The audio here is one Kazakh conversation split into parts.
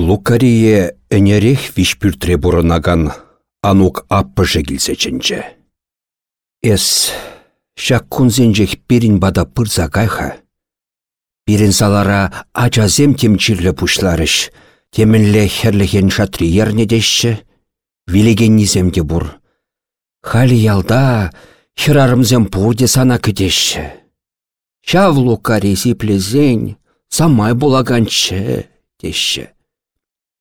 Лукарие энерех вишпюртре бұрынаган анук аппыжы келсечінчі. Эс, шак кунзенжех перін бада пырза кайха. Перін салара ачазем темчірлі пушларыш, темінлі херліген шатри ернедешші, вилеген низемде бұр. Халі ялда херарымзем пурде сана кідешші. Шав лукари сиплезень, самай булаганчы, дешші.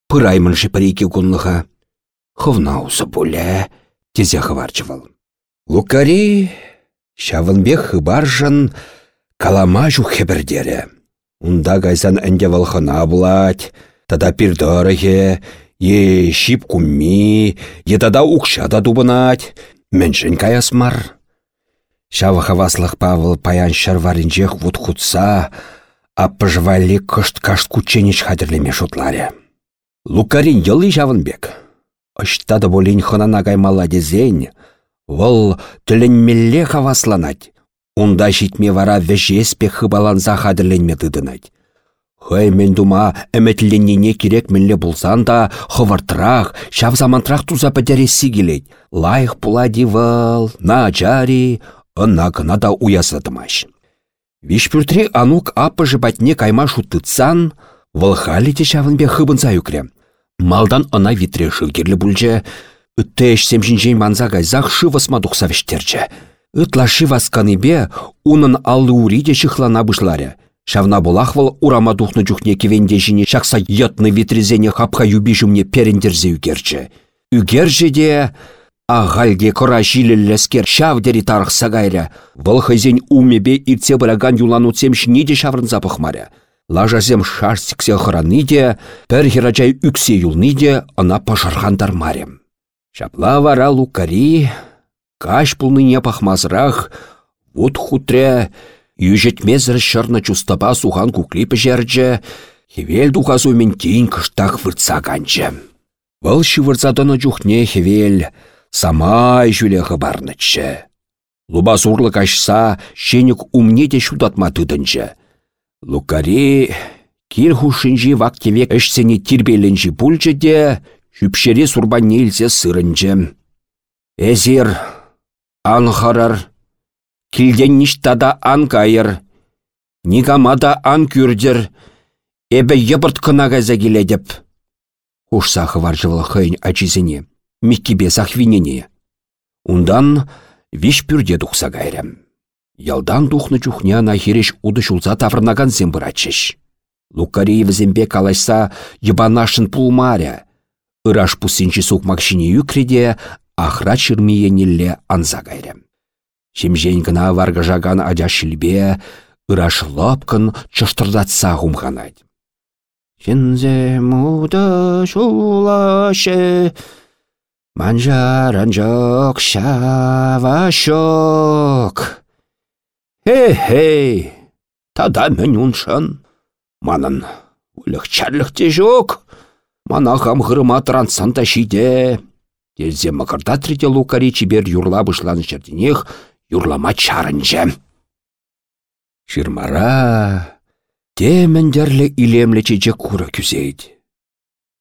Пыраймын шыпыреке кунлыға. Хывнаусы бұлі, тезе хыварчывал. Лукари Шавынбек хыбаржын калама жух хебірдері. Унда гайсан әнде валхына бұлать, тада пирдорыхе, е шип кумми, е тада укшада дубынать, міншін каясмар. Шавы хаваслық Павыл паян шарваринжех вуд хутса, аппыжвали кышт кашт кученич хадірлеме шутларе. Лукарин йылы Шавынбек. Ышта да болин хынана каймала дезень, Вăл тленмелле хавасланать. Унда çитме вара вешеспе хыбаланса хадерленме тыдынать. Хăй мен тума әмәтленнене керек мінле булсан да, хывыртрах, çав замантрах туза пӹттересси келет. Лайық пулади вăл, начари, ына кына да уясатымаш. Вишпюртри анук аппыжы батне кайма шутыцан, вăл халі те çавынбе хыбынса юкрем. Малдан ына витре шылгерлі бүлже, Үттәш семжінжен манза гайзақ шывасма тұқса вештерчі. Үтла шывасканыбе унын аллы уриде шықлана бұшларе. Шавна болахвал урама духны жүхне кевенде жіне шақса ятны витрезене хапха юби жүмне перендерзе үгерчі. Үгерже де ағалге кора жилеллескер шавдері тарықса гайря. Вăл умебе ирце бұраган юлану цемшіне де шаврын запықмаря. Лажазем шарстиксе хыраны де, пір херачай үксе юлны де, пажарғандар марем. Шапла вара лукари, каш пулныне пахмазрах, вот хутре, южетмезір шырны чустапа сухан кукли пӹжәрчче, хевел тухасу мен тейін кыштақ выртса канчы. Вăл шывыртсатыны чухне хевел, самай жүле хыбарнычче. Луба сурлы кашса, шенік умне те шудатма. Лукари, кир хушинжи вактевек әшсене тирбеленжі пульчы де, Шүпшере сурба нелсе сырынчы. Эзер, ан харар, килден ништада ан кайыр, нигамада ан күрдер, эбі ебірт кына газа келедіп. Ушсахы var жывыл хыйн ачизіне, миккебе сахвинене. Ундан виш пүрде гайрам. Ялдан тухны чухня на хереш уды шулса таврнаган зембырачыш. Лукариев зембе калайса ебанашын пулмаря, ыраш пусинчи сукмакшине юкреде ахра чырмиенелле анса кайрре. Шемжен гына варгажаган адя шилбе, ыраш лапкын чыштырдатса хумханать. Шензе муда шулашы, манжаран жок шавашок. Хе-хей, тада мен уншан, манын, үлік чарлықте жок. Мана хам хырыма транссан тащиде. Телзе макардатрите лукари чибер юрла бышлан жерденех юрлама чарынче. Ширмара темендерлі илемлі чече кура күзейд.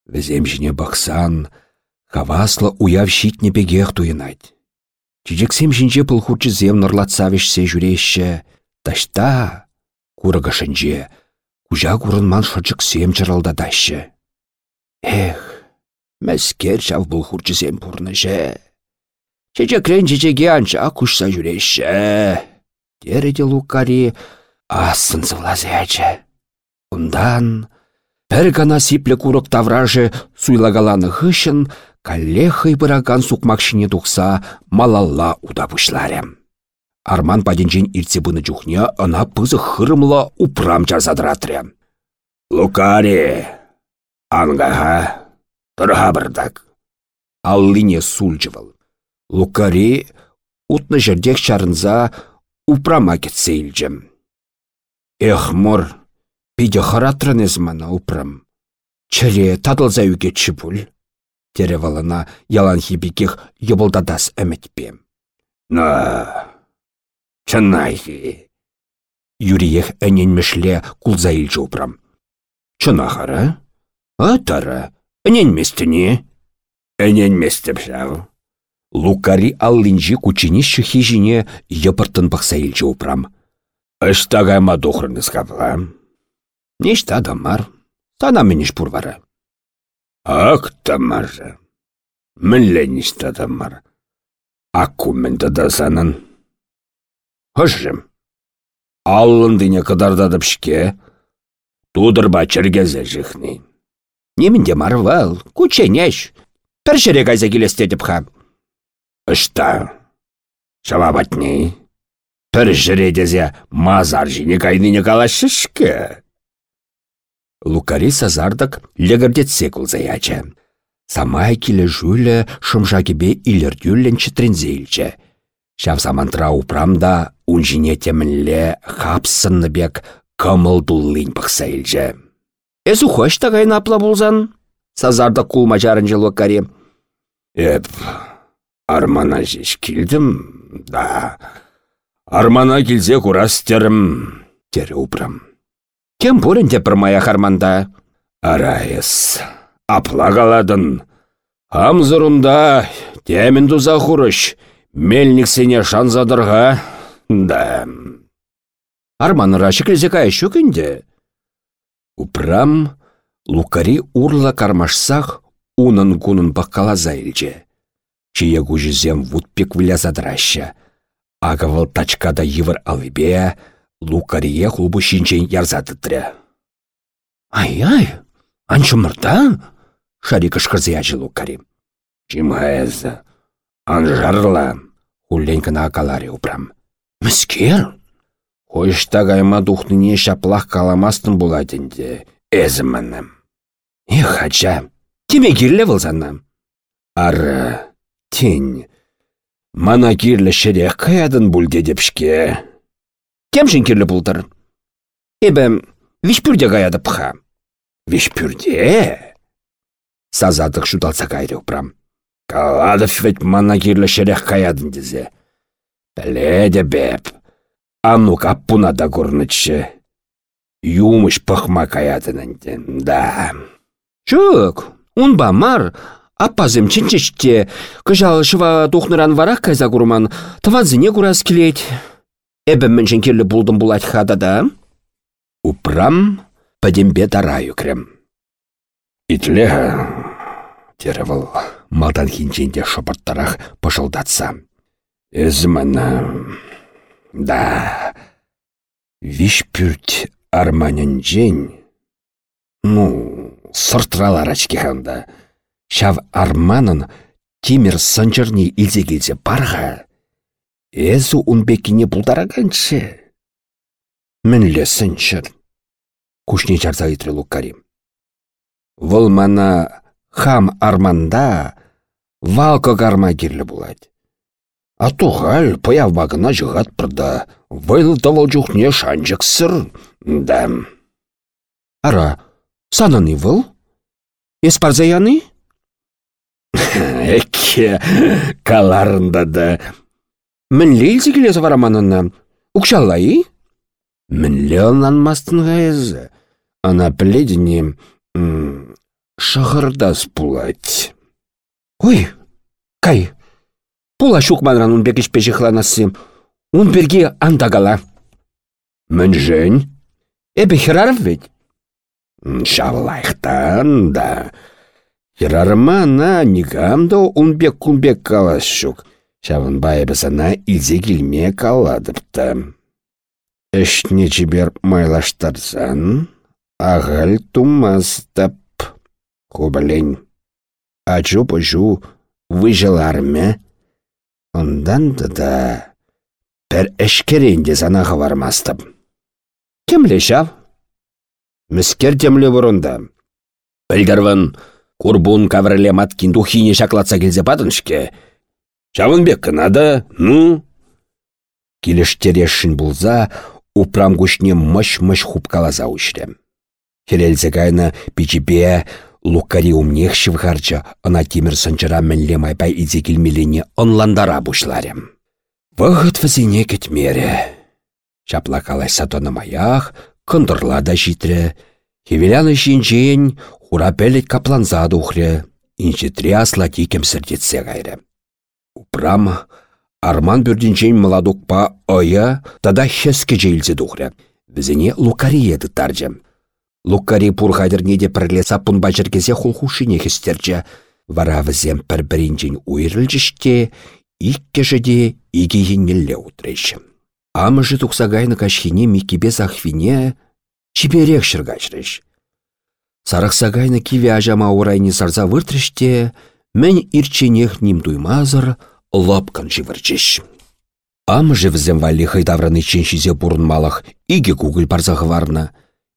Візем жіне бақсан, хавасла уяв щитне бегех туйнать. Чечексем жінже пылхучы зем нырлатсавешсе жүрешші, ташта, курыға шынже, кужа курынман шырчықсем чырылдадащы. Эх, мәскер бұл хурчысем пурныше. Чечекрен чечеге анча кушса жүреше. Тереде лукари асын зывлазяче. Ундан пір гана сипле курок тавражы суйлагаланы хышын, каллехай быраган сукмакшыне тухса малалла удапышларем. Арман паденжен иртсе бұны жүхне ына пызы хырымла упрам чарзадыратрем. Лукари, Ангаха, тұрға бардак. Аллине сульчывал. Лукари утны жердек чарынза упрама кетсе илчем. Эх, мор, пиде харатрын ezмана упрам. Чыре тадылза үгетші бұл. Теревалына ялан хибикех ебылдадас әмітпе. На, чынайхи. Юриех әненмішле кулза илчі упрам. Чынахара? Атара, не? Эненместіп жау. Лукари аллинжи кучинищу хижине йыпыртын пықса илчі упрам. Ыштагай мадухрыныз капла. Нешта адамар. Тана менеш пурвара. Ак тамаржа. Мінле нешта адамар. Акку мен да санын. Хышым. Аллындыне кыдардадып шке. Тудырба чергезе жихни. Немінде марвал, кученеш. Пір жере кайза келестетіп ха. Ышта. Шавабатней. Пір жере дезе мазар жіне кайныне калашышке. Лукари сазардық легірдетсе кулзаяча. Самай келі жүлі шымжакебе илердюллен чітрінзейлчі. Шав самантра упрамда темінле бек кымыл дуллин пықса илчі. Эсу хош тағайнапла булзан? Сазарда кулма жарынжы Лукари. Эп, армана жеш келдім, да. Армана келзе курас терім, тері упрам. Кем те пірмая харманда? Арайыз, апла қаладын. Амзырымда темін дұза хұрыш, мельниксене шанзадырға, да. Арманыра шекілзе кая шөкінде? Упрам, лукари урла кармашсах унын кунын паққалаза илче. Чие кужізем вудпек вілязадраща. Агавал тачкада йывыр алыбе, Лукарие хубы шинчен ярзатытры. Ай-ай, анчымырта? Шари кышкырзе ачы Лукари. Чимайызы, анжарла, хуллен кына акалари упрам. Міскер? Хойышта гайма духныне шаплах каламастын буладенде, әзімінім. Эх, ача, теме кирлі вылзанна. Ары, тень, мана кирлі шерек каядын бүлдедепшке. Кемшін керлі бұлдыр? Эбі, вишпүрде қаяды пұха. Вишпүрде? Сазадық шудалса кайры ұпрам. Каладов ведь мана керлі шерек каядын дезе. Біледі беп. Анук аппуна да көрнічі. Юмыш пықма каядынынден, да. Он ба мар, аппазым чинчеште, кыжал шыва тухныран варак кайза курман, тавадзыне курас келет. Эбі міншін келі бұлдым бұл айтқада да? Упрам падембе дараю крем. Итле, теревіл, малдан хинченде шопырттарақ пышылдатса. Эзмана, да, виш пүрт арманын жен, ну, сұртралар ачкиханда, шав арманын тимір сынчырни илзе барға, Эзу унбекине бұлдараганшы. Мінлі сынчыр. Кушне чарса итрі Лукари. Вұл мана хам арманда валко гарма керлі булать. А тухаль паяв багына жығат пырда, выл тавал жүхне шанчық сыр, дәм. Ара, сананы выл? Еспарза яны? Эке, каларында да Мінле илсе келесі вараманына. Укшаллай? Мінле мастын ғайызы. Ана пледіне шығырдас пулать. Ой, кай, пула шукманран он бекіш пешіхланасы. Он берге андагала. Мін жен? Эбі хераров ведь? Шавлайхтан, да. Херармана нигамда он бек кунбек калас шук. Çавын байыбысына илзе килме калладыпты. Эшне чибер майлаштарсан, ағыл тумастып. Хубалень. Ачу пұжу выжыларме. Ондан да пір ішкеренде занаға бармастып. Кемле шав? Міскер темле бұрында. Білдірвін, курбун кавреле маткин духине шаклатса келзе падыншке, Чавынбек кынада, ну? Килештерешшін бұлза, упрам күшне мыш-мыш хупкалаза ұшрем. Херелзе гайна пичіпе лукари умнех шывғарча, ана темір сынчыра мінле майпай изе келмелене онландара бұшларем. Вғыт візіне кетмере. Чапла калай сатоны маях, кындырла да житре, Хевеляны жинжейін хура пелет капланза духре, инжетре асла тикем сірдетсе гайры. Упрам, арман бүрдінжейін младукпа оя, тада хеске жейлзе духре. Бізіне лукари еді таржым. Лукари пурхайдырнеде пірле саппун бачыркесе хулхушине хестерчі. Вара візем пір бірінжін уйрылжіште, иккешеде игейіннелле утрещім. Амыжы тухсагайны кашхине микибе захвине чиберек шыргачрыш. Сарықсагайны киве ажама урайни сарза выртрыште, мен ирченех ним дуймазыр, лопкан живырчыш. Амыжы візем валли хайдавраны ченшизе малах иге гугл барзағы варна.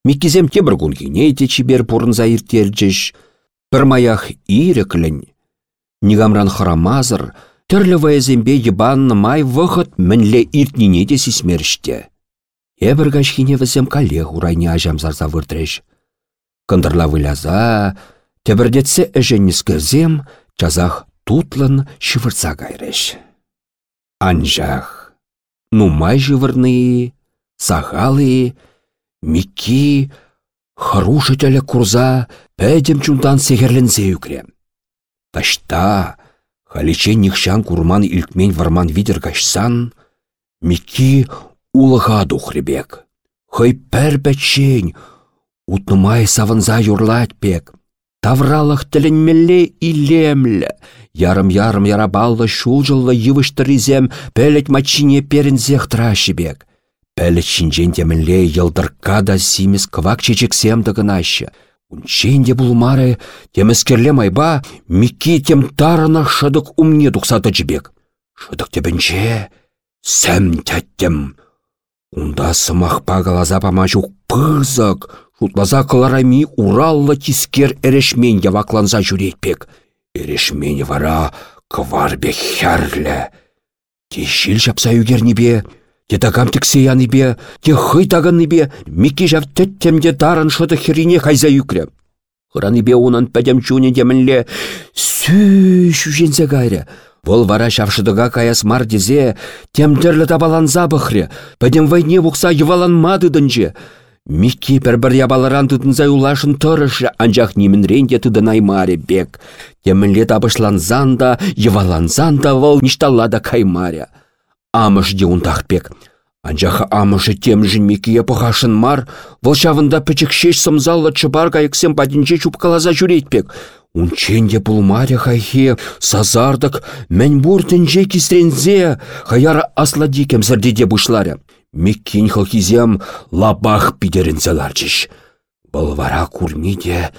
Миккизем тебір гунгене те чибер бұрынза иртелчіш. Бір маях иреклін. Нигамран харамазыр, Тірлі вайзембе ебанны май вғыт мінле иртнине де сисмеріште. Эбір гашхине візем коллег урайне ажам зарза выртреш. Кындырла выляза, тебірдетсе әженнес жазақ тутлын шывырца гайреш. Анжақ, ну май жывырны, сағалы, микки, харушы тәлі курза, пәдем чундан сегерлензе үкрем. Ташта, Халичен нихшан курман илкмен варман видер кашсан, Микки улыға духребек. Хай пәр бәтшен, утнымай савынза юрлать пек. Тавралық тілінмелле илемлі. Ярым-ярым ярабаллы шулжыллы йывыштыризем пәлет мачине перінзех трашибек. Пәлет шинжен темілле йылдырка да симес квак чечексем дығынашы. Унченде булмары темескерле майба микки тем тарына шыдық умне дұқсаты жібек. Шыдық тебінче сәм тәттім. Унда сымақпа галаза пама жүк пызық, шутлаза кыларами ураллы тискер эрешмен явакланза жүретпек. Эрешмен вара квар бе хәрлі. Тешіл жапса бе, Те тагам тіксе яныбе, те хый тагынныбе, микки жав тәттемде дарын шыды херине хайза юкрем. Хыраныбе унан пәдем чуне демінле, сүй шүжензе гайры. Вол вара шавшыдыға каяс мар дезе, табаланза бұхре, пәдем вайне бұқса еваланмады дынже. Микки пір-бір ябаларан тұтынзай улашын тұрышы, анжақ немін ренде тұдын аймаре бек. Темінле табышланзан да, еваланзан да вол ништаллада каймаря. Амыш де унтахпек. Анжаха амышы темжін мекие пăхашын мар, вăлçавында пӹчӹкшеш сымзаллы чыпар кайыксем падинче чупкалаза жүрейтпек. Унченде пулмаря хайхе, сазардык, мән бур тінже кистрензе, хаяра асладикем сірдеде бұшларя. Меккин хылхизем лабах пидерінзе ларчыш. Бұл курмиде,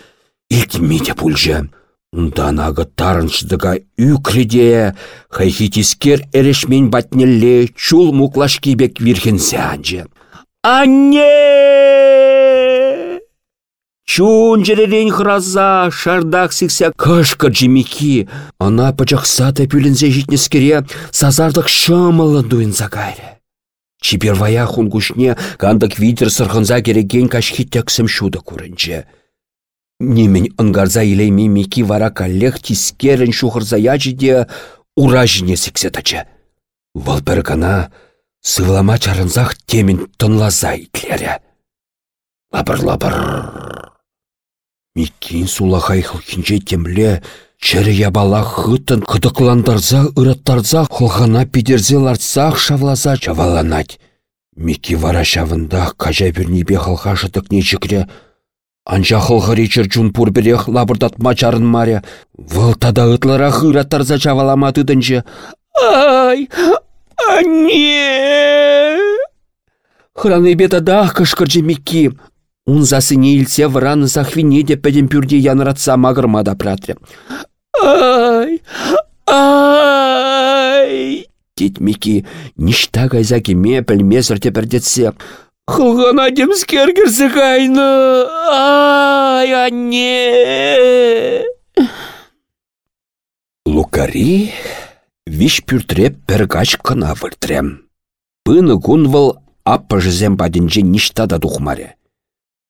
илтмиде пульже. Ундан ағы тарыншдыға үкреде, хайхитискер эрешмен батнелле чул муклашкибек вирхенсе анжы. Анне! Чун жеререн храза, шардақ сіксе кышкы джимики. Ана пачақса пүлінзе житнескере сазардық шамылын дуын загайры. Чибер вая хунгушне кандық витер сырхынза кереген кашхиттексім шуды көрінже. Немен ынгарза илейме меки вара каллех тискерін шухырза ячиде ура жіне сіксетачы. Вал бір гана сывлама чарынзақ темен тынлаза итлері. Лабыр-лабыр. Микин сулахай хылхинче темле Чәрі ябала хытын кыдықландарза, ыраттарза, хылғана пидерзе лартсақ шавлаза чаваланать. Мики вара шавында кажа бірнебе хылға жытық нечікре Анча хылғыры чырчун пурбірех лабырдат мачарын маря. Выл тада ытлара хыраттарза чавалама тыдынчы. Ай, анне! Храны бета дах кышкырчы микки. Унзасы не илсе враны сахвине де пәден пюрде янратса мағырмада пратры. Ай, ай! Тет микки ништа гайза кеме пәлмесір тепердетсе. Хылғана демскер кірсі қайны. Ай, анне! Лукари виш пүртреп бір гач кына выртрем. Пыны кунвыл аппа жызем бадинже ништада тухмаре.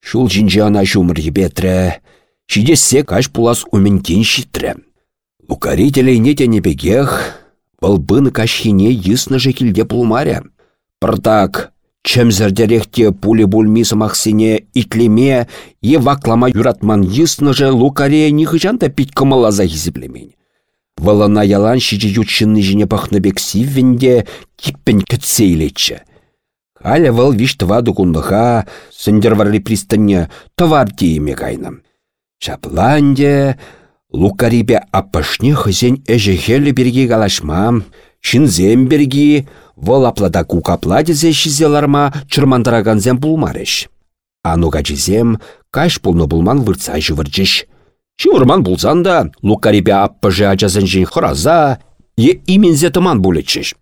Шул жинже ана жумыр ебетре, шидесе каш пулас ументен шитре. Лукари телейне тенебегех, выл быны кашхине йысны же килде пулмаре. Пыртак Чемзердерехте пули бульми сымақсене итлеме, е ваклама юратман йысныжы лукаре нихыжанда пить кымылаза хизіблемень. Валана ялан шичі ютшынны жіне пахныбек сиввенде киппен кетсейлетші. Халя вал виш тваду кундыха, сындерварли пристанне товар дейме кайнам. Шапланде, лукарибе аппашне хызен әжі хелі берге галашмам, шинзем берги, вол аплада кукапла дезе шизеларма чырмандыраганзем булмарыш. Ануга жезем, каш пулны булман вырца жывырчыш. Чывырман булсан да, лукарибе аппыжы ажазын жин хыраза, е имензе тыман булечыш.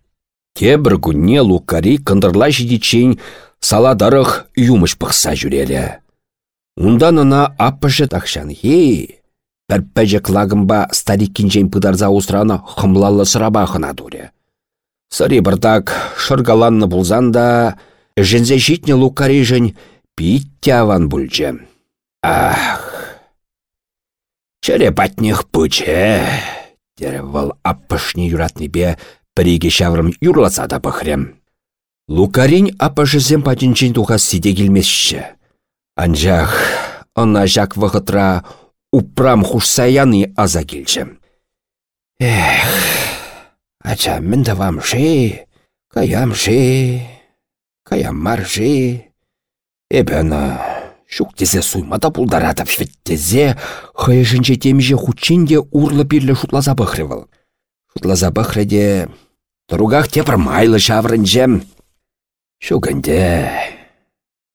Тебір күнне лукари кындырла жидичен саладарых юмыш пықса жүрелі. Ундан ына аппыжы тақшан хей, бір пәжек лагымба старик кинжен пыдарза устраны хымлалы сырабахына дуре. Сыры бұрдак шыргаланны бұлзан да, жінзе житне лукари жын питтяван бүлже. Ах, чыре патнех пыче, дері вал аппышны юратны бе піреге шаврым юрласа да пықрем. Лукарин аппышызем патинчен туға сиде келмесші. Анжақ, она жак вғытра упрам хушсаяны аза келчі. Эх, ача мен давам жи, каям жи, каям мар жи. Эбіна, шуктезе суймада пулдаратып феттезе, хайышынче темже хучинде урлы бірлі шутлаза бұхрывыл. Шутлаза бұхреде, тұруғақ тепір майлы шаврынжем. Шугінде,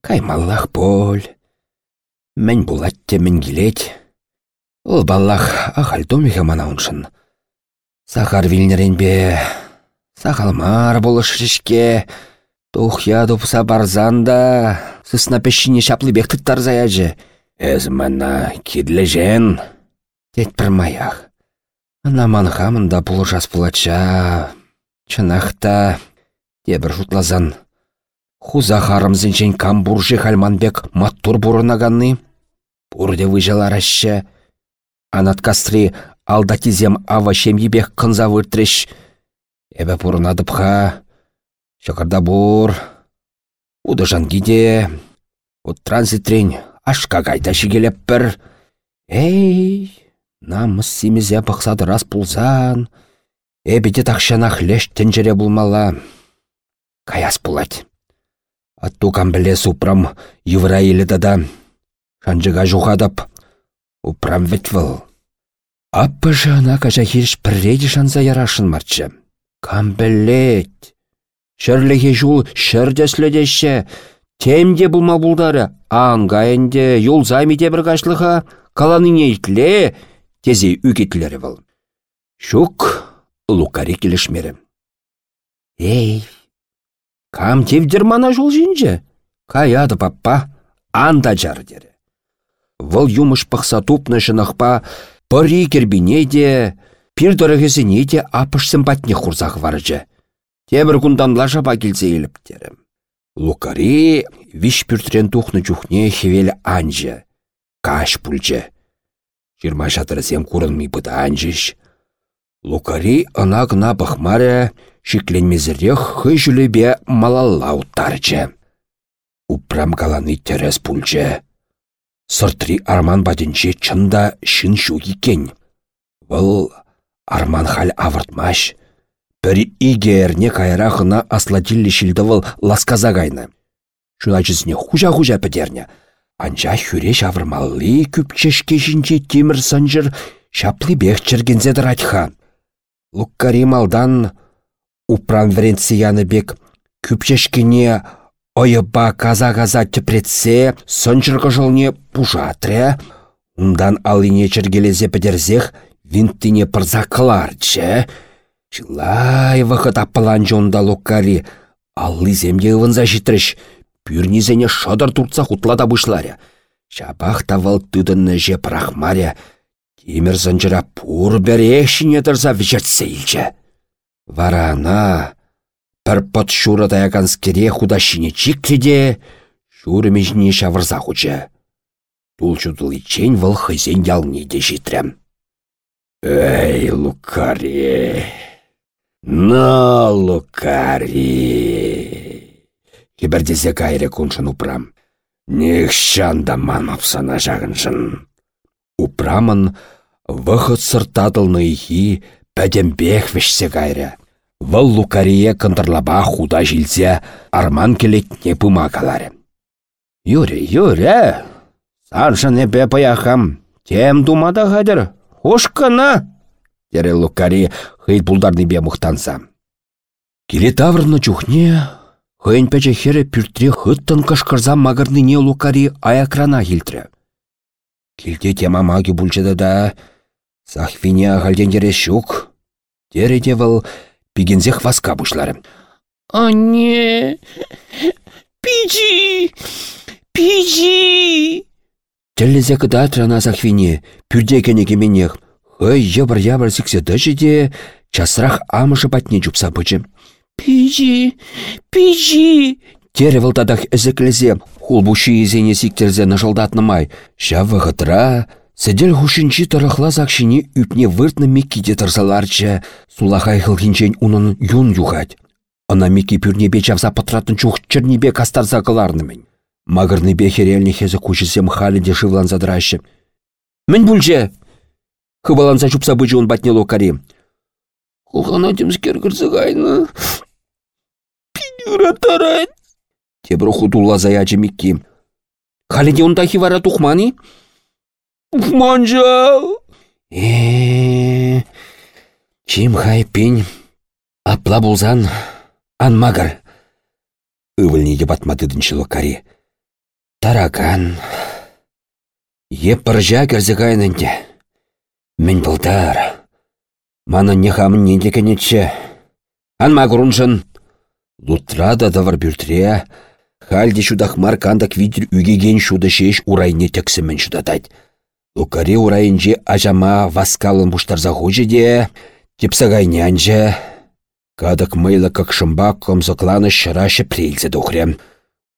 каймаллах боль. Мен булатте мен. Ол баллах ахал домиға мана уншын. Сахар вилнеренбе, сахалмар болышышке, тухя дупса барзанда, сысна пешіне шаплы бек тұттар заяжы. Әз мана кидлежен. Тет бір маях. Ана манхамында бұл жас бұлача. Чынақта, дебір жұтлазан. Хуза харымзынчен камбуржы хальманбек маттур бұрынаганны. Бұрде выжалар ашшы. Анат кастри алда тизем ава шемйебек кынза выртреш. Эбе бұрынадыпха. Шақырда бұр. Удыжан гиде. От транзитрен ашка гайда шигелеп бір. Эй, намыс семезе бақсады рас пулзан. Эбеде тақшанақ леш тенжере булмала. Каяс булать. Атту камбіле супрам евраилі дада. Шанжыға жухадап. Упрам ветвіл. Аппы жана кажа хирш піррейді шанза ярашын марчы. Камбілет. Шырліге жул шырдеследеші. Темде бұлма бұлдары. Аңғайынде юл займеде бір қашлыға. Каланыне итле. Тезе үгетлері бұл. Шук лукари келішмері. Эй, кам тевдер мана жол жинже? Каяды паппа, анда жар. Вұл юмыш пықса тупны жынықпа, пырри кербине де, пир дұрығызіне де апыш сымпатне хурзақ варжы. Темір күндан лажаба келсе еліптері. Лукари виш пүртрен тухны чухне хевел анжы. Каш пульчы. Жирма шатырысем курынмый бұда анжыш. Лукари ына гына бұхмаре шикленмезірек хый жүлебе малалла уттарчы. Упрам каланы терес пульчы. Сыртри арман бадінче чында шын шу кен. Вăл арман хал авыртмаш. Бір игерне кайрахына асладиллі шилдывыл ласказа кайны. Шуна жізіне хужа-хужа пітерне. Анча хүре шавырмалли күпчешке жінче темір санжыр шаплы бех чергензе дыратха. Луккари малдан упран вренцияны бек күпчешкене ойыба каза-каза тепретсе санжырғы жылне пужатре. Ундан алыне чергелезе пітерзех винттине пырза кыларчы. Чылай вақыт аппалан жонда луккари. Аллы земде ывынза житріш. Пюрнизене шыдыр туртса хутлада бұшларя. Шапах тавал тыдынны же прахмаря. Темір зынжыра пур бәрекшіне тұрса вжертсе илчі. Вара бір пұт шуры даяган скере худашыне чикледе, шуры межіне шавырза хучы. Тул чудыл ичен выл хызен ялне де житрем. Эй, Лукари! На, Лукари! Хибердезе кайре куншын упрам. Нех шанда мамапсана жағыншын. Упрамын вăхăт сыртатылны ихи пәдембех вешсе кайры. Вăл лукарие кындырлаба худа жилсе арман келетне пыма каларе. Юре, юре, саршын эпе паяхам, тем думада хадыр, хушкана, тере лукари хыйт булдарны бе мұқтанса. Келе таврны чухне, хыйн пәче хере пүртре хыттын кышкырза магырны не лукари аякрана хилтре. Келде тема маги бұлчыды да, сахвине ағалден шук. Тере девыл пигензех васка бушлары. Анне, пичи, пичи. Теллезе кыда трана сахвине, пюрде кенеге Хый ебір ябір сіксе де, часрах амышы патне жупса бычы. Пичи, пичи. Тере вылтадах әзіклізе, хул бұшы езене сиктерзе май. Шавы ғытра, Сәдел хушинчи тарахла закшине үпне выртны меккиде тарсаларча, сулахай хылхинчен унын юн юхать. Ана мекки пюрнебе чавса патратын чух чернебе кастарса кыларнымын. Магырныбе херелне хезі кучысем халінде шывлан задырашы. Мін бүлже! Хыбаланса чупса бычы он батне локари. Хулхана демскер кырсығайны. Пидюра тарайт. Тебір худулла заячы? Манжал. Э, чим хай пень. Апла булзан. Анмагар. Ывылнеге батмадыдынчы локари. Таракан. Еп пыржа кірзігайнынде. Мен бұлдар. Мана не хамын ненде кенетші. Анмагуруншын. Лутрада давар бюртре. Хальде шудах маркандак видер үгеген шуды шеш урайне тексімен шудатать. Лукари урайынче ажама васкалын буштарза хужы де, тепсагайнянче. Кадык мыйлы кықшымба комзокланы шырашы прилзе духрем.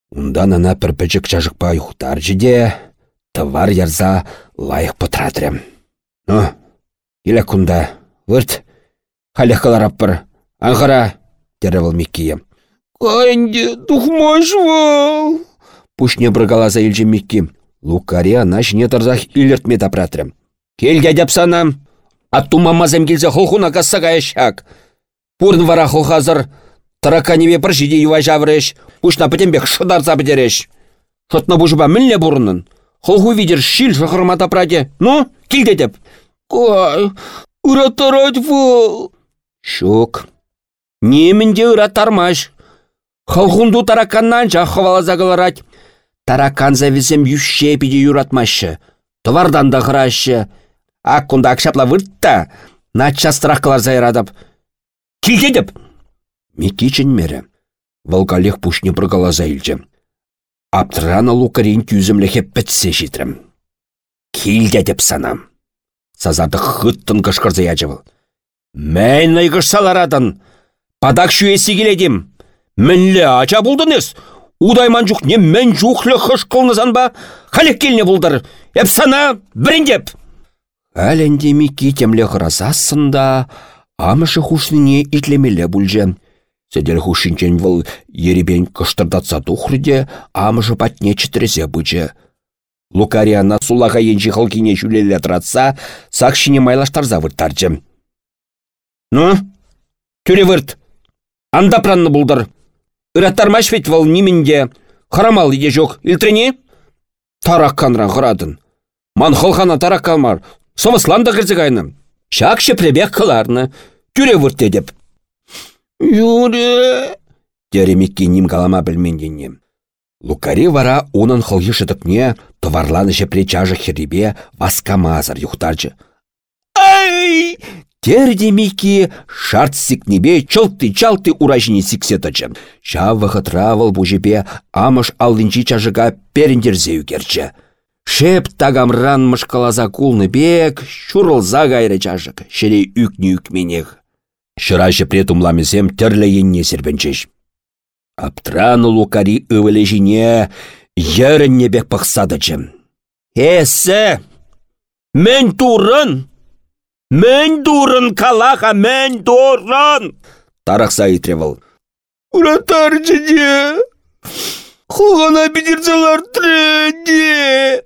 Ундан ана пірпічік чажықпа юхтаржы де, товар ярза лайық пытратрем. Ну, келе кунда, вырт, халех калараппыр, аңғара, теревіл Миккием. Кайынде тухмаш вал. Пушне бұргалаза елжі Микки. Лукари ана жіне тарзах илертме тапратрым. Келге санам. Аттумамазым келзе холхуна касса шак. Пурн вара хохазыр. Тараканеве бір жиде юва жаврыш. Ушна пітембек шыдарза бідереш. Шотна бұжыба мінле бұрынын. Холху видер шил шықырма тапраде. Ну, келге деп. Кой, ұраттарад вол. Шук. Немінде ұраттармаш. Холхунду тараканнан хавалаза кыларать. Таракан завесем юще пиде юратмашы. Товардан да хырашы. Ак кунда акшапла выртта. Нача страхкалар зайрадып. Килге деп. Мекичен мере. Волкалех пушне прыгала заилче. Аптрана лукарин тюзімлехе пітсе житрім. Килге деп санам. Сазарды хыттын кышкырзы ячывыл. Мен айгышсаларадын. Падак шуесі келедім. Мінлі ача бұлдыныз. Удайман жүк не мен жүхлі хыш қылнызан ба? Халек келіне бұлдар. Эп сана, біріндеп. Әлінде мекі темле ғыразасында, амышы хушныне итлемеле бұлжы. Седел хушинчен выл еребен кыштырдатса тухрыде, амышы патне чітірізе бұжы. Лукариана сулаға енжі халкине жүлелі тұратса, сақшыне майлаштарза вырттаржы. Ну, түре вырт. Анда пранны бұлдар. Үраттармаш вет вал нимінде. Харамал иде жоқ. Илтрене? Тараққанран ғырадын. Ман холхана тараққалмар. Совыслан да кірзігайны. Шак шепребек қыларны. Түре вұртте деп. Юре. Теремекке ним калама білменденнем. Лукари вара унын хылғы шыдықне товарланы жепре чажы херебе васкамазар юхтарчы. Ай! Тердемики шарт сикнебе чылты-чалты уражине сиксетачы. Шавы хытравыл бужепе амыш аллинчи чажыга перендерзе үкерчі. Шеп тагамран мышкалаза кулны бек, шурылза гайры чажык, шере үкні үкменех. Шыра жепре тумламесем тірлі енне сербенчеш. Аптрану лукари ывыле жіне, ерінне бек пықсадычым. Эсі! Мен турын! Мен дурын калаха, мен дурын! Тарақса итревал. Уратар жеде, Хуғана бедерзалар тренде.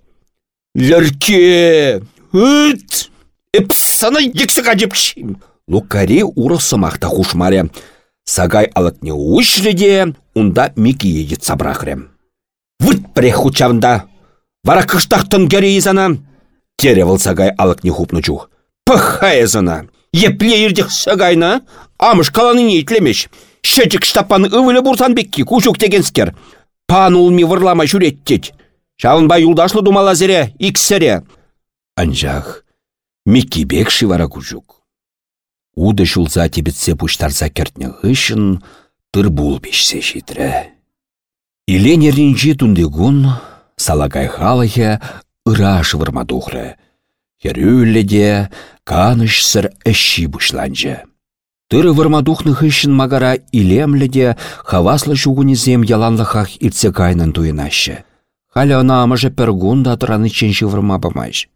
Лерке. Үт. Эпсана ексі қажепшім. Лукари урысы мақта хушмаре. Сагай алытне де, унда мики едет сабрахрем. Выт пре хучавында. Вара кыштақтын кере изана. Теревыл сагай алыкне хупну зана. Епле ердік сагайна. Амыш каланы не итлемеш. Шечік штапан ывылы бурсан бекки кучук дегенскер. Пан улми вырлама жүреттет. Шавынба юлдашлы думала зере, иксере. Анжақ, микки бек шивара кучук. Уды шулза тебетсе пуштарса кертне ғышын, тыр бул бешсе житрі. Илен ерінжі тундегун, салагай халахе ыраш вырмадухры. Херюлле де каныш сыр әші бұшланжы. Тыры вырмадухны хышын магара илемлі де хаваслы шугунезем яланлыхах иртсе кайнын туйнашы. Халя ана амыжы пергунда тұраны ченші вырма бамайш.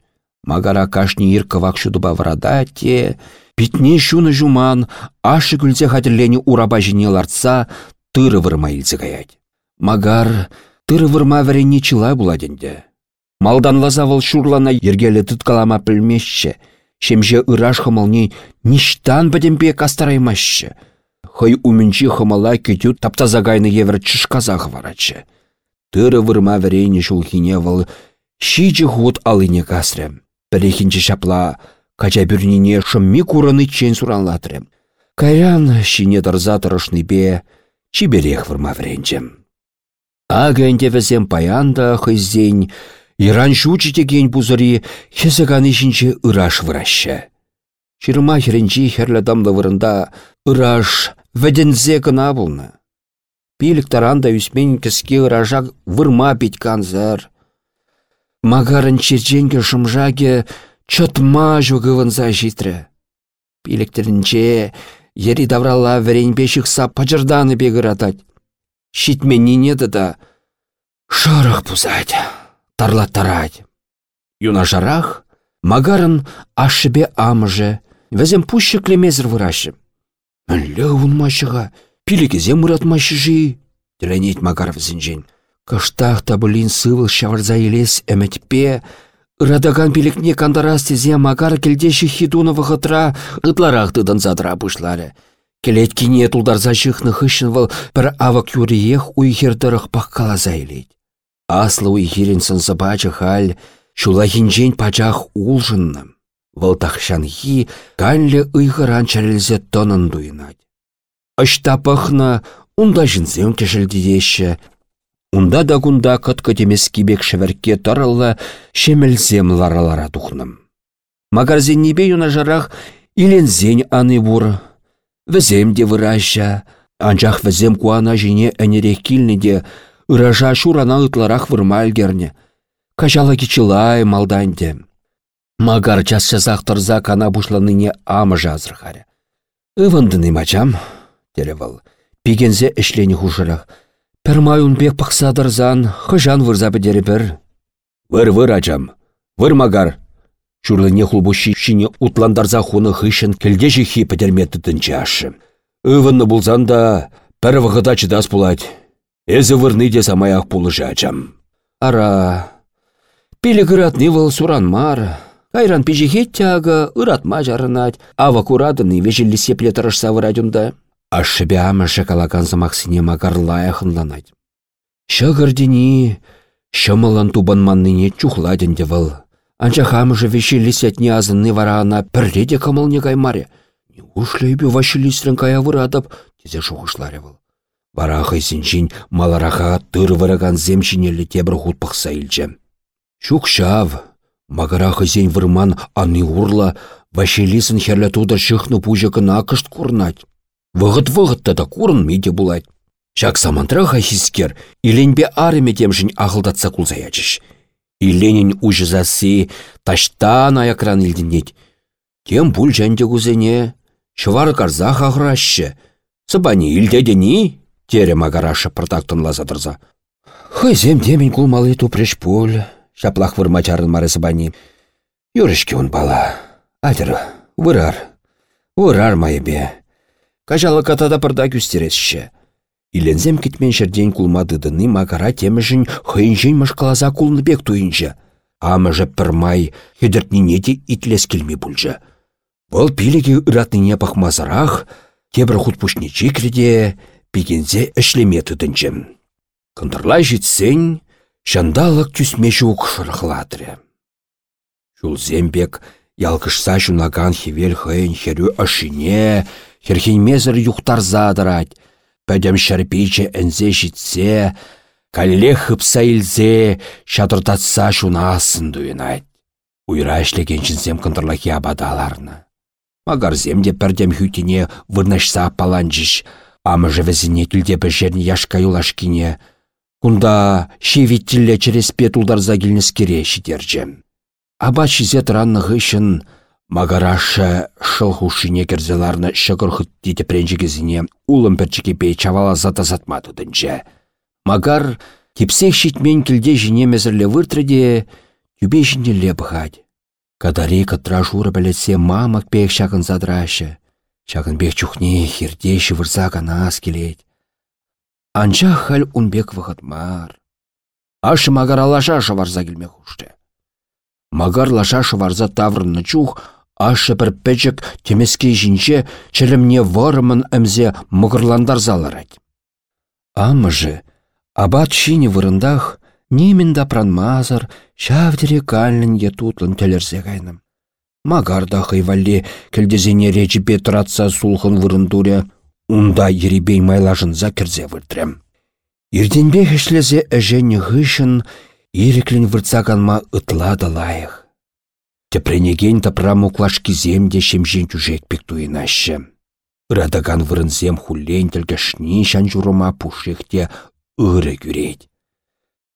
Магара кашни иркавак шудыба врада те, Питне шуны жуман, ашы күлзе хатерлені ураба жіне ларца, тыры вырма гаять. Магар, тыры вырма вәрене чылай буладенде. Малдан лазавыл шурлана ергелі тұткалама пілмешші, шемже ыраш хымылни ништан бәдембе кастараймашшы. Хой умінчі хымала кетю таптазагайны евір чышказағы варачы. Тыры вырма вәрене шулхине выл, шичі худ алыне касрем. Бірехінчі шапла, Кача бүрніне шымми кураны чен суранлатырым. Кайран шине дырза бе, чиберех вырма вренчем. Ага візем паянда хыззень, иран шучи теген бузыри, хезаганы шинче ыраш выраща. Чирма херенчи херлі дамлы вырында ыраш вәдензе кына. Пилік таранда үсмен кіске ыражак вырма бит канзар. Магарын черченге шымжаге чотма жүгівінза житрі. Пиліктерінче, ері даврала веренбе шықса пачырданы бегір атать. Шитмен неді да, шарық пузать, тарлаттарать. Юна жарах, магарын ашыбе амыжы, вәзем пущы клемезір вырашы. Лі ұнмашыға, пилікезе мұратмашы жи, тіренет магаров зінжен. Кыштақ табылин сывыл шаварза елес әмәтпе, Радаган пилікне кандарастезе макар келдеші хидунова хытра ытларақ тыдан задыра бұшлары. Келет кине тулдарза жықны хышын вал бір авак юриех уйхердырық елет. Аслы уйхерін сынсы бачы хал, шула хинжен пачах улжынны. Вал тахшанхи канлі ыйғыран чарелзе тонын дуйнать. Ашта пахна унда жінзем кешілдедеші, Унда да кунда кытка кибек шеверке таралла шемелзем ларалара тухным. Магарзеннебе юна жарах илензен аны бур. Візем де выраща, анчах візем куана жіне әнерек килнеде, ыража шурана ытларах вырмальгерне. Кажала кичылай малданде. Магар часча зақтырза кана бушланыне амы жазырхаре. Ывындыны мачам, телевал. Пигензе ішлені хужырах. Пір майын пақсадырзан, хыжан вырза бідері бір. Выр-выр ачам, выр магар. Чурлыне хулбуши шине утландарза хуны хышын келде жихи пітерметті тінчі ашы. Өвінні бұлзан да пір вғыда чыдас бұлад. Эзі вырны де самаяқ пулыжы ачам. Ара, пилі гыратны выл мар. Кайран пижихет тяга, ыратма жарынать, ава курадыны вежелі сепле тұрышса вырадюнда. Ашшыбе ама шакалакансы максине магарлая хынланать. Шығырдені, шымылын тубанманныне чухладен выл. Анча хамыжы веші лисетне азынны варана пірреде камылне каймаре. Ушлейбе вашы листрін кая вырадып, тезе шуғышларе выл. Варахы сінчін малараха тыр выраган земшінелі тебір хутпықса. Шуқ шав, магарахы зен вырман аны урла, вашелисін херлі туда шықны пужықына кышт курнать. Вғыт-вғытта да курын миде булать. Шак самантраха хискер, иленбе арыме темшін ағылдатса кулзаячыш. Иленин ужызасы таштан аякран илдінет. Тем пул жәнде кузене, шывары карзах ағырашы. Сыбани илдедені, тере магарашы пыртақтын лазадырза. Хызем демень кулмалы тупреш пуль, шаплах вырмачарын мары сыбани. Юрышки он бала, адыр, вырар, вырар майыбе. Кажалы катада пырда күстересші. Илензем кетмен жерден кулмадыдыны магара темішін хыйынжын мышқалаза бек туйынжы. Амыжы пір май хедіртніне де итлес келме бұлжы. Бұл пилеге үратныне пақмазырақ, кебір хұтпушне чекреде, пигензе ішлеме тұдынчым. Кындырлай жетсен, шандалық түсме жуық шырықладыры. Шулзембек ялкышса жунаган хевел хыйын херю ашине, херхенмезір юқтар задырать, пәдем шәрпейче әнзе жетсе, кәлле хыпса илзе, шатыртатса шунасын дуйнайт. Уйра ішлегеншінсем кындырлахи абадаларны. Магарземде пәрдем хүтіне вырнашса паланчыш, амы візіне түлде бәжерні яшка юлашкине, Кунда шевиттілі череспе тулдарза келнескере шидерджем. Аба чизе тұранны ғышын, Магараша шылхушине керзеларны шығырхыт дейді пренжігізіне улым пей чавала зата затматыдынча. Магар кепсех шитмен келде жіне мезірлі выртрыде түбе жіне бұғад. Кадари кытра журы білетсе мамак пек шағын задрашы. Шағын бек чухне хирдеші вырза аз келет. Анча хал унбек вғытмар. Ашы шаварза келме хушты. Магар лаша шаварза таврынны чух, Ашы бір пәчік темеске жінче чілімне варымын әмзе мұғырландар заларад. Амыжы, абат шине вырындах, немен да пранмазыр, шавдере каллін етутлын төлерсе кайным. Магарда хайвалли келдезене речі петратса сулхын вырындуре, унда еребей майлажынза кірзе выртрем. Ирденбе хешлезе әжені ғышын, иреклін выртсаганма ытлады лайық. Тепренеген тапра муклашкизем де шемжен чужекпек туйнашы. Радаган вырынзем хуллен тілгішні шан журыма пушехте ыры күрет.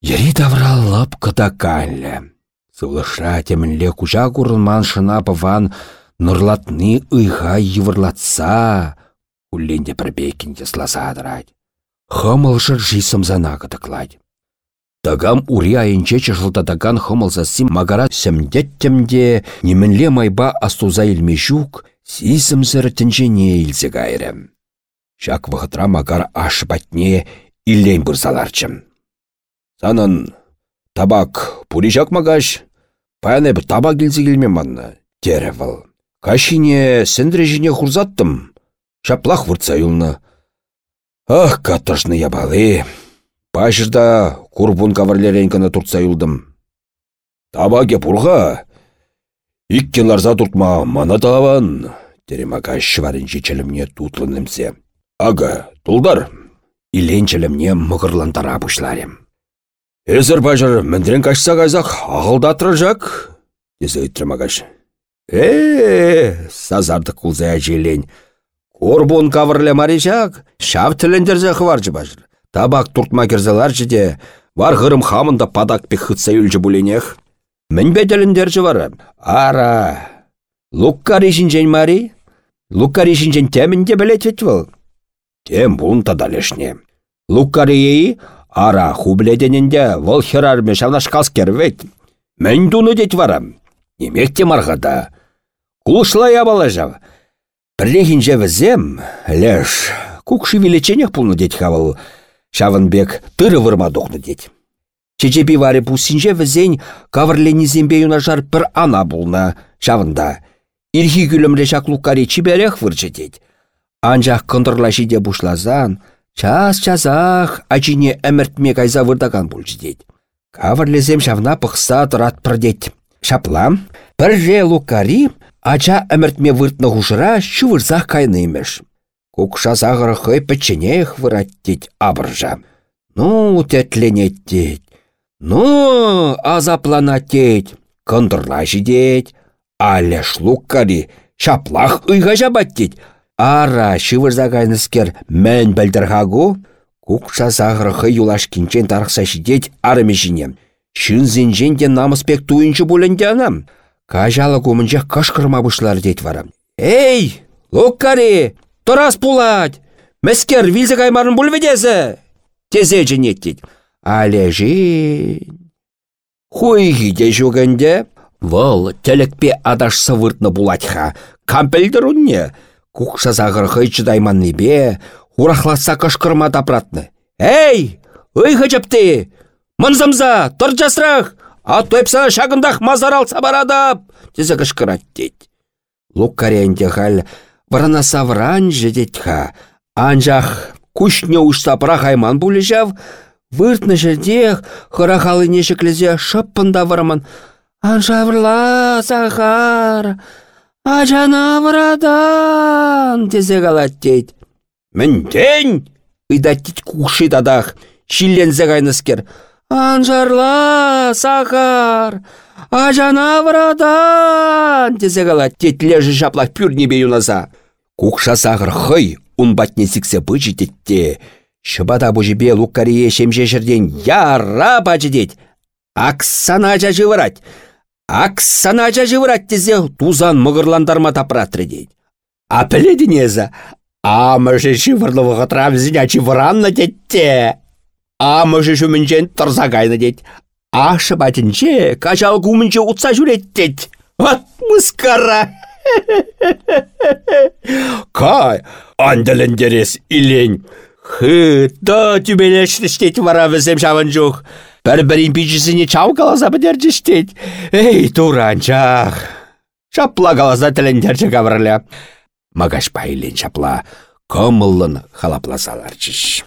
Ери тавраллап кытакаллы. Сылыша темінле кужа курынман шына пыван нұрлатны ыйға йывырлатса, хулленде пірбекінде сласадырать. Хымылшыр жисымзана кытықладь. Тагам ури айынче чыжылдатаган хымылзасым магара сәмдеттемде немінле майба астуза илме жук, сисімзір тінжене илзе гайрым. Шак вғытра магар аш батне иллен бұрзаларчым. Санын табак пури жак магаш, паяне бір табак илзе келме манна, тері выл. Кашине сендре жіне хурзаттым, шаплах вұртса юлны. Ах, катышны ябалы, Пашырда курбун каварлеренкіні туртса юлдым. Табаге пурға. Иккеларза туртма мана таван. Теремака шварынчи челімне тутлынымсе. Ага, тулдар. Иленчелімне мұғырлантара бұшларем. Эзір бажыр міндрен кашса қайзақ ағылдатыры жак. Десе үттірмагаш. Э, сазардық кулзая желен. Курбун кавырле маришак, шав тіліндерзе хваржы бажыр. Табак туртма керзелар жеде, вар ғырым хамында падак пек хытса үлжі бұленех. Мін беделіндер вары. Ара, луккар жен мари? Луккар жен темінде білет ветвіл. Тем бұн тадалешне. Луккар ейі, ара хубледенінде вол херарме шавнашқас кервет. Мен дуны дет варам. Немекте марғада. Кулышлай абалажав. Бірлегінже візем, леш, кукши величенех пулны дет хавал. Шавынбек тыры вырма дохны дед. Чечепи варе пусинче візен кавырленізембе юнашар пір ана булна шавында. Ирхи күлімле шаклуккари чиберек вырчы дед. Анжақ кындырла жиде бушлазан, час-часах ачине әміртме кайза вырдаган бұлчы дед. Кавырлезем шавна пықса тұрат дед. Шаплам, бір же луккари, ача әміртме выртны хушыра шывырзақ кайнымеш. Кукша сағыры хый пӹчченех выраттеть абыржа. Ну, тетленеттеть. Ну, азапланатеть. Кындырла жидеть. Аля шлуккари, шаплах ыйға жабаттеть. Ара шывырзагайныскер мән бәлдірғагу, Кукша сағыры хый юлашкинчен тарықса жидеть арымешіне. Шын зенжен де намыспек туйынчы бұлінде анам. Кажалы кумынчах кашқырма бұшлар дет варам. Эй, луккари, Торас пулать! Мәскер вилзе каймарын бүлведесі! Тезе жінеттет. Але жин... Хуйги де жүгінде, Вол телекпе адаш сывыртны булатха. Кампелдер унне. Кукша загыр хыйчы дайманны бе, урахласа кышкырма тапратны. Эй, ыйхы жапты! Мынзымза, тұр жасырақ! А тойпсана шагындақ мазар алса барадап! Тезі кышкырат дейд. Луккаренде хал варана савран ха. Анжақ күшне ұшсапыра хайман бұлі жав, выртны жердех хырахалы нешіклізе шыппында варман. Анжавырла, Захар, ажана варадан, тезе қалат дейд. Мінден! Ыдаттит куши дадах, шиллензе кайныскер. Анжарла, Сахар, ажана врадан, тезе кала тетлежі жаплах пюрнебе юназа. Кукша Сахар хый, батне сіксе бычы тетте. Шыбада бұжыбе луккарие шемже жерден яра бачы дет. Аксана ажа жывырать. Аксана ажа жывырать тезе тузан мығырландарма тапратры дейд. А піледінезі, а мыжы шывырлы вғытрам зінячі вранна детте. А мыжы жүмінжен тұрза кайны дед. Ашы батінче, кажал гумінче утса жүрет дед. Вот мыскара. Кай, андалендерес илень. Хы, да түбелештіштет вара візем жавын жоқ. Бір-бірін бейжісіне чау қалаза бідерджіштет. Эй, туранчақ. Шапла қалаза тілендерчі кавырля. Магаш байлен шапла, комылын халапласалар чиш.